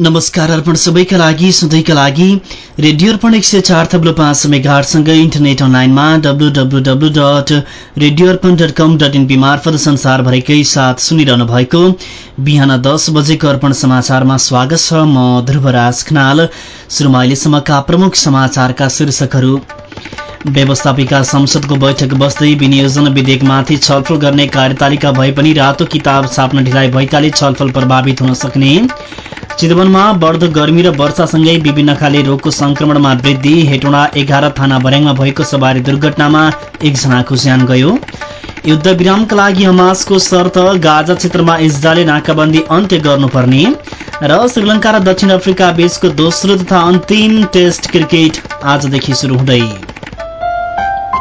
नमस्कार अर्पण सबैका लागि सधैँका लागि रेडियो अर्पण एक सय चार थब्लो पाँच मेघाटसँगै इन्टरनेट अनलाइनमा W dot radio Arpan dot com dot NP मार्फत संसारभरिकै साथ सुनिरहनु भएको बिहान दस बजेको अर्पण समाचारमा स्वागत छ म ध्रुवराज खनाल। सुरुमा अहिलेसम्मका प्रमुख समाचारका शीर्षकहरू। व्यवस्थापिका संसदको बैठक बस्दै विनियोजन विधेयकमाथि छलफल गर्ने कार्यतालिका भए पनि रातो किताब छाप्न ढिलाइ भएकाले छलफल प्रभावित हुन सक्ने। चितवनमा बढ्दो गर्मी र वर्षासँगै विभिन्न खाले रोगको संक्रमणमा वृद्धि हेटौँडा एघार थाना बर्याङमा भएको सवारी दुर्घटनामा एकजनाको ज्यान गयो। युद्ध विरामका लागि हमासको शर्त गाजा क्षेत्रमा इजरायलले नाकाबन्दी अन्त्य गर्नुपर्ने र श्रीलङ्का र दक्षिण अफ्रिका बीचको दोस्रो तथा अन्तिम टेस्ट क्रिकेट आजदेखि शुरू हुँदै।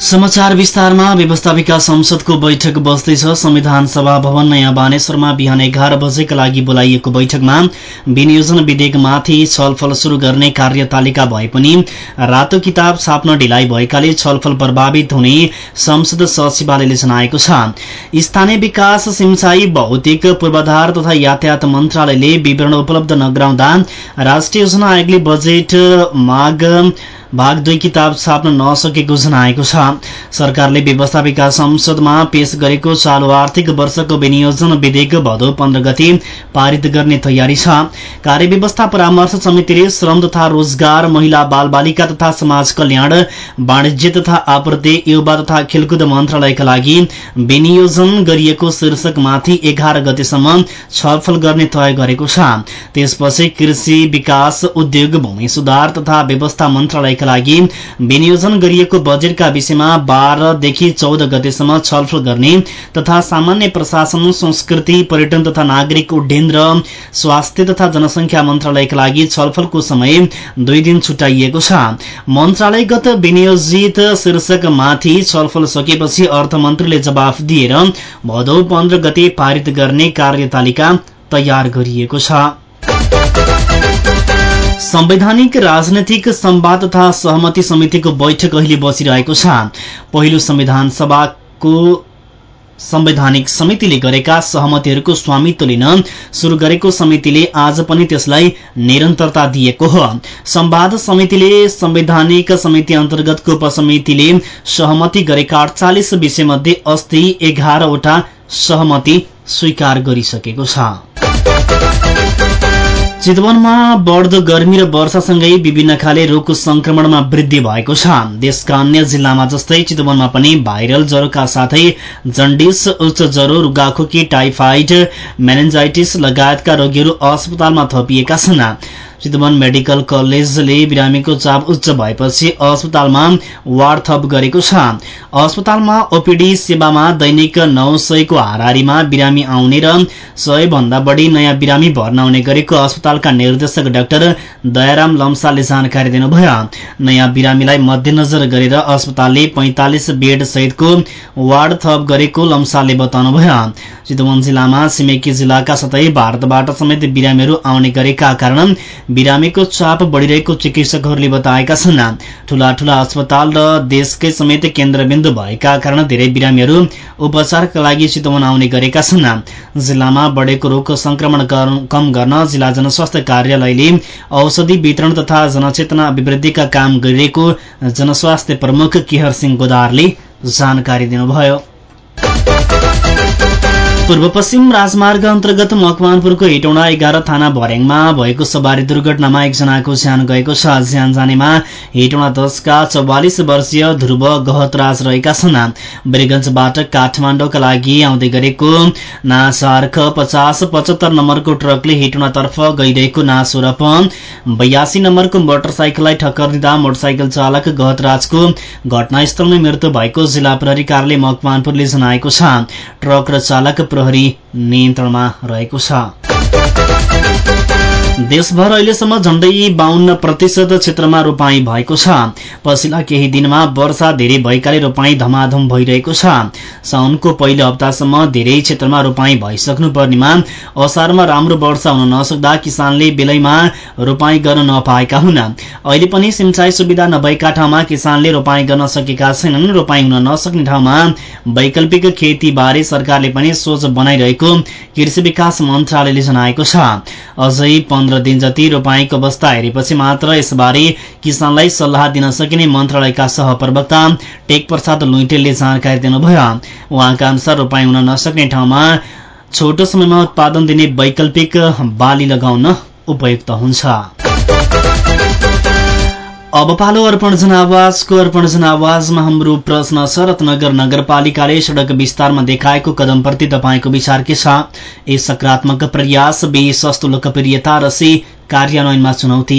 समाचार विस्तारमा व्यवस्थापिका संसदको बैठक बस्दैछ। संविधान सभा भवन नयाँ बानेश्वरमा बिहान एघार बजेका लागि बोलाइएको बैठकमा विनियोजन विधेयकमाथि छलफल शुरू गर्ने कार्यतालिका भए पनि रातो किताब छाप्न ढिलाइ भएकाले छलफल प्रभावित हुने संसद सचिवालयले जनाएको छ। स्थानीय विकास सिंचाई भौतिक पूर्वाधार तथा यातायात मन्त्रालयले विवरण उपलब्ध नगराउँदा राष्ट्रिय योजना आयोगले बजेट माग भाग दुई किताब छाप्न नसकेको जनाएको छ। सरकारले व्यवस्थापिका संसदमा पेश गरेको चालु आर्थिक वर्षको विनियोजन विधेयक भदौ पन्ध्र गति पारित गर्ने तयारी छ। कार्यव्यवस्था परामर्श समितिले श्रम तथा रोजगार महिला बाल बालिका तथा समाज कल्याण वाणिज्य तथा आपूर्ति युवा तथा खेलकुद मन्त्रालयका लागि विनियोजन गरिएको शीर्षकमाथि एघार गतेसम्म छलफल गर्ने तय गरेको छ। त्यसपछि कृषि विकास उद्योग भूमि सुधार तथा व्यवस्था मन्त्रालय कार्यवाहीका लागि विनियोजन गरिएको बजेटका विषयमा बाह्रदेखि चौध गतेसम्म छलफल गर्ने तथा सामान्य प्रशासन संस्कृति पर्यटन तथा नागरिक उड्डयन र स्वास्थ्य तथा जनसंख्या मन्त्रालयका लागि छलफलको समय दुई दिन छुट्याइएको छ। मन्त्रालयगत विनियोजित शीर्षकमाथि छलफल सकेपछि अर्थमन्त्रीले जवाफ दिएर भदौ पन्ध्र गते पारित गर्ने कार्यतालिका तयार गरिएको छ। संवैधानिक राजनैतिक संवाद तथा सहमति समितिको बैठक अहिले बसिरहेको छ। पहिलो संविधान सभाको संवैधानिक समितिले गरेका सहमतिहरूको स्वामित्व लिन शुरू गरेको समितिले आज पनि त्यसलाई निरन्तरता दिएको हो। संवाद समितिले संवैधानिक समिति अन्तर्गतको उपसमितिले सहमति गरेका अडचालिस विषयमध्ये अस्ति एघारवटा सहमति स्वीकार गरिसकेको छ। चितवनमा बढ्दो गर्मी र वर्षासँगै विभिन्न खाले रोगको संक्रमणमा वृद्धि भएको छ। देशका अन्य जिल्लामा जस्तै चितवनमा पनि भाइरल ज्वरोका साथै जन्डिस उच्च ज्वरो रुगाखोकी टाइफाइड मेनेन्जाइटिस लगायतका रोगीहरू अस्पतालमा थपिएका छन्। चितवन मेडिकल कलेजले बिरामीको चाप उच्च भएपछि अस्पतालमा वार्ड थप गरेको छ। अस्पतालमा ओपीडी सेवामा दैनिक नौ सयको हाराहारीमा बिरामी आउने र सय भन्दा बढी नयाँ बिरामी भर्ना आउने गरेको अस्पतालका निर्देशक डाक्टर दयाराम लम्साले जानकारी दिनुभयो। नयाँ बिरामीलाई मध्यनजर गरेर अस्पतालले पैंतालिस बेड सहितको वार्ड थप गरेको लम्साले बताउनुभयो। चितवन जिल्लामा छिमेकी जिल्लाका साथै भारतबाट समेत बिरामीहरू आउने गरेका कारण बिरामीको चाप बढ़िरहेको चिकित्सकहरूले बताएका छन्। ठूला ठूला अस्पताल र देशकै समेत केन्द्रबिन्दु भएका कारण धेरै बिरामीहरू उपचारका लागि चितवन आउने गरेका छन्। जिल्लामा बढ़ेको रोगको संक्रमण कम गर्न जिल्ला जनस्वास्थ्य कार्यालयले औषधि वितरण तथा जनचेतना अभिवृद्धिका काम गरिरहेको जनस्वास्थ्य प्रमुख केहर सिंह गोदारले जानकारी दिनुभयो। पूर्व पश्चिम राजमार्ग अन्तर्गत मकवानपुरको हेटौँडा एघार थाना भर्याङमा भएको सवारी दुर्घटनामा एकजनाको ज्यान गएको छ। ज्यान जानेमा हेटौँडा दशका चौवालिस वर्षीय ध्रुव गहतराज रहेका छन्। बेरगंजबाट काठमाडौँका लागि आउँदै गरेको नासार्ख पचास पचहत्तर नम्बरको ट्रकले हेटौँडातर्फ गइरहेको नासोरप बयासी नम्बरको मोटरसाइकललाई ठक्कर दिँदा मोटरसाइकल चालक गहतराजको घटनास्थलमै मृत्यु भएको जिल्ला प्रहरी कार्यालय मकवानपुरले जनाएको छ। ट्रक र चालक प्रहरी नियन्त्रणमा रहेको छ। देशभर अहिलेसम्म झण्डै बाहन्न प्रतिशत क्षेत्रमा रोपाई भएको छ। पछिल्ला केही दिनमा वर्षा धेरै भएकाले रोपाई धमाधम भइरहेको छ। साउनको पहिलो हप्तासम्म धेरै क्षेत्रमा रोपाई भइसक्नु पर्नेमा असारमा राम्रो वर्षा हुन नसक्दा किसानले बेलैमा रोपाई गर्न नपाएका हुन्। अहिले पनि सिंचाई सुविधा नभएका ठाउँमा किसानले रोपाई गर्न सकेका छैनन्। रोपाई हुन नसक्ने ठाउँमा वैकल्पिक खेतीबारे सरकारले पनि सोच बनाइरहेको कृषि विकास मन्त्रालयले जनाएको छ। अझै पन्ध्र दिन जति रोपाईको अवस्था हेरेपछि मात्र यसबारे किसानलाई सल्लाह दिन सकिने मन्त्रालयका सहप्रवक्ता टेक प्रसाद लुइटेलले जानकारी दिनुभयो। उहाँका अनुसार रोपाई हुन नसक्ने ठाउँमा छोटो समयमा उत्पादन दिने वैकल्पिक बाली लगाउन उपयुक्त हुन्छ। अब पालो अर्पण जनावाजको अर्पण जनावाजमा हाम्रो प्रश्न छ रत्नगर नगरपालिकाले सड़क विस्तारमा देखाएको कदमप्रति तपाईँको विचार के छ? ए सकारात्मक प्रयास बी सस्तो लोकप्रियता र सी कार्यान्वयनमा चुनौती।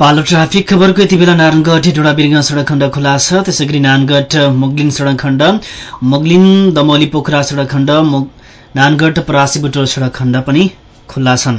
पालो ट्राफिक खबरको यति बेला नारायणगढ हेटौँडा बिर्ग सडक खण्ड खुला छ। त्यसै गरी नारायणगढ मुगलिन सडक खण्ड मुगलिन दमोली पोखरा सडक खण्ड नारायणगढ परासी बुटोल सडक खण्ड पनि खुल्ला छन्।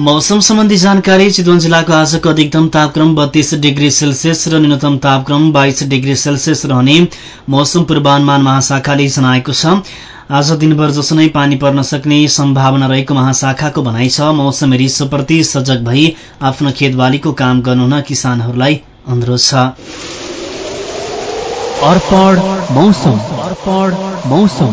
मौसम सम्बन्धी जानकारी चितवन जिल्लाको आजको अधिकतम तापक्रम बत्तीस डिग्री सेल्सियस र न्यूनतम तापक्रम बाइस डिग्री सेल्सियस रहने मौसम पूर्वानुमान महाशाखाले जनाएको छ। आज दिनभर जसो नै पानी पर्न सक्ने सम्भावना रहेको महाशाखाको भनाइ छ। मौसम रिसोप्रति सजग भई आफ्नो खेतबालीको काम गर्नुहुन किसानहरूलाई अनुरोध छ। मौसम।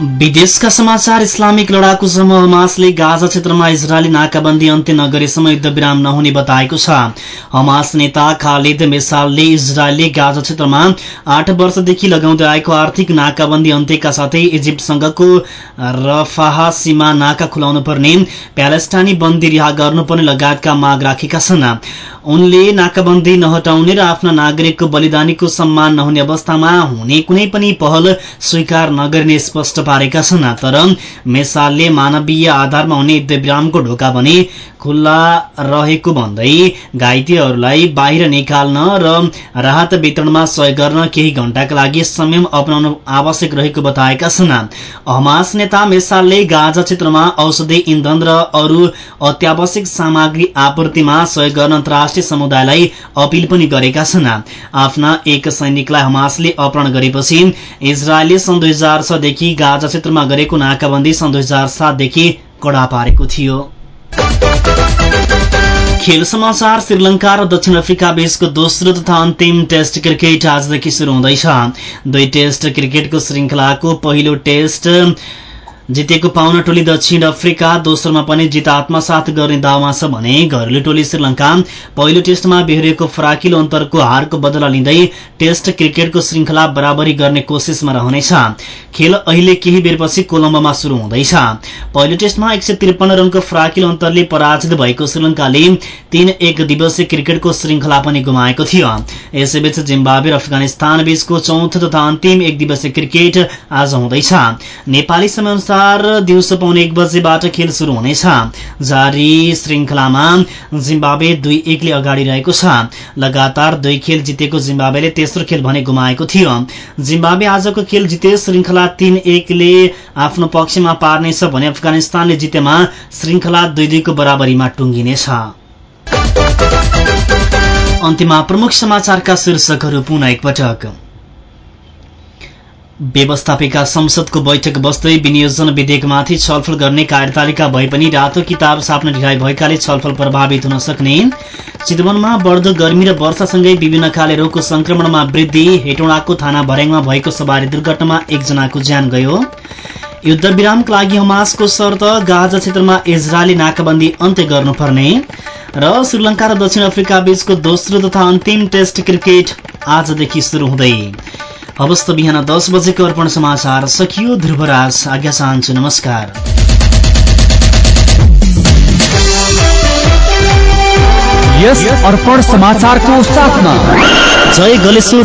विदेशका समाचार इस्लामिक लडाकु समूह हमासले गाजा क्षेत्रमा इजरायली नाकाबन्दी अन्त्य नगरेसम्म युद्धविराम नहुने बताएको छ। हमास नेता खालिद मेसालले इजरायलले गाजा क्षेत्रमा आठ वर्षदेखि लगाउँदै आएको आर्थिक नाकाबन्दी अन्त्यका साथै इजिप्टसँगको रफाहा सीमा नाका खुलाउनु पर्ने प्यालेस्टाइनी बन्दी रिहा गर्नुपर्ने लगायतका माग राखेका छन्। उनले नाकाबन्दी नहटाउने र आफ्ना नागरिकको बलिदानीको सम्मान नहुने अवस्थामा हुने कुनै पनि पहल स्वीकार नगरिने स्पष्ट पारेका छन्। तर मेसालले मानवीय आधारमा हुने युद्धविरामको ढोका भने खुल्ला रहेको भन्दै घाइतेहरूलाई बाहिर निकाल्न र राहत वितरणमा सहयोग गर्न केही घण्टाका लागि संयम अपनाउनु आवश्यक रहेको बताएका छन्। हमास नेता मेसालले गाजा क्षेत्रमा औषधि इन्धन र अरू अत्यावश्यक सामग्री आपूर्तिमा सहयोग गर्न अन्तर्राष्ट्रिय समुदायलाई अपील पनि गरेका छन्। आफ्ना एक सैनिकलाई हमासले अपहरण गरेपछि इजरायलले सन् दुई हजार छदेखि गाजा क्षेत्रमा गरेको नाकाबन्दी सन् दुई हजार सातदेखि कडा पारेको थियो। खेल समाचार श्रीलंका र दक्षिण अफ्रिका बीचको दोस्रो तथा अन्तिम टेस्ट क्रिकेट आजदेखि शुरू हुँदैछ। दुई टेस्ट क्रिकेटको श्रृङ्खलाको पहिलो टेस्ट जितेको पाउन टोली दक्षिण अफ्रिका दोस्रोमा पनि जित आत्मसात गर्ने दावमा छ भने घरेलु टोली श्रीलंका पहिलो टेस्टमा बेहोरिएको फराकिलो अन्तरको हारको बदला लिँदै टेस्ट क्रिकेटको श्रृङ्खला बराबरी गर्ने कोसिसमा रहनेछ। खेल अहिले केही बेरपछि कोलम्बोमा शुरू हुँदैछ। पहिलो टेस्टमा एक रनको फराकिलो अन्तरले पराजित भएको श्रीलंकाले तीन एक दिवसीय क्रिकेटको श्रृङ्खला पनि गुमाएको थियो। यसैबीच जिम्बावे र अफगानिस्तान बीचको चौथो तथा अन्तिम एक दिवसीय क्रिकेट आज हुँदैछ। नेपाली दिउँसो पाउने एक बजेबाट खेल शुरू हुनेछ। जारी श्रृङ्खलामा जिम्बावे दुई एकले अगाडि रहेको छ। लगातार दुई खेल जितेको जिम्बावेले तेस्रो खेल भने गुमाएको थियो। जिम्बावे आजको खेल जिते श्रृङ्खला तीन एकले आफ्नो पक्षमा पार्नेछ भने अफगानिस्तानले जितेमा श्रृङ्खला दुई दुईको बराबरीमा टुङ्गिनेछ। अन्त्यमा प्रमुख समाचारका शीर्षकहरू पुनः एकपटक। व्यवस्थापिका संसदको बैठक बस्दै विनियोजन विधेयकमाथि छलफल गर्ने कार्यतालिका भए पनि रातो किताब छाप्न ढिलाइ भएकाले छलफल प्रभावित हुन सक्ने। चितवनमा बढ्दो गर्मी र वर्षासँगै विभिन्न खाले रोगको संक्रमणमा वृद्धि हेटौँडाको थाना भर्याङमा भएको सवारी दुर्घटनामा एकजनाको ज्यान गयो। युद्धविरामका लागि हमासको शर्त गाजा क्षेत्रमा इजरायली नाकाबन्दी अन्त्य गर्नुपर्ने र श्रीलङ्का र दक्षिण अफ्रिका बीचको दोस्रो तथा अन्तिम टेस्ट क्रिकेट आजदेखि सुरु हुँदै। हवस् त बिहान दस बजेको अर्पण समाचार सकियो ध्रुवराज। आज्ञा चाहन्छु नमस्कार। यस अर्पण समाचारको साथमा। जय गलेश्वर।